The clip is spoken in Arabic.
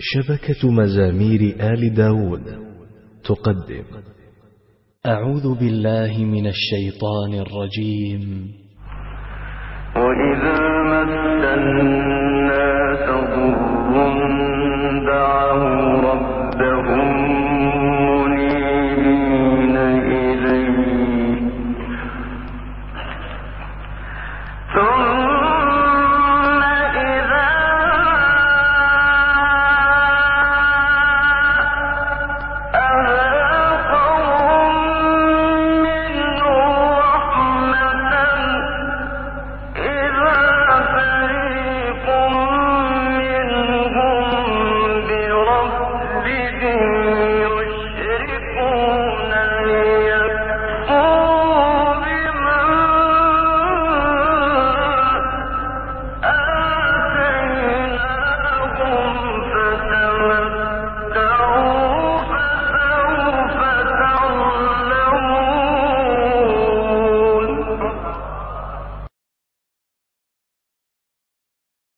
شبكة مزامير آل داود تقدم. أعوذ بالله من الشيطان الرجيم. وإذا مس الناس ضر دعوا ربهم منيبين إليه.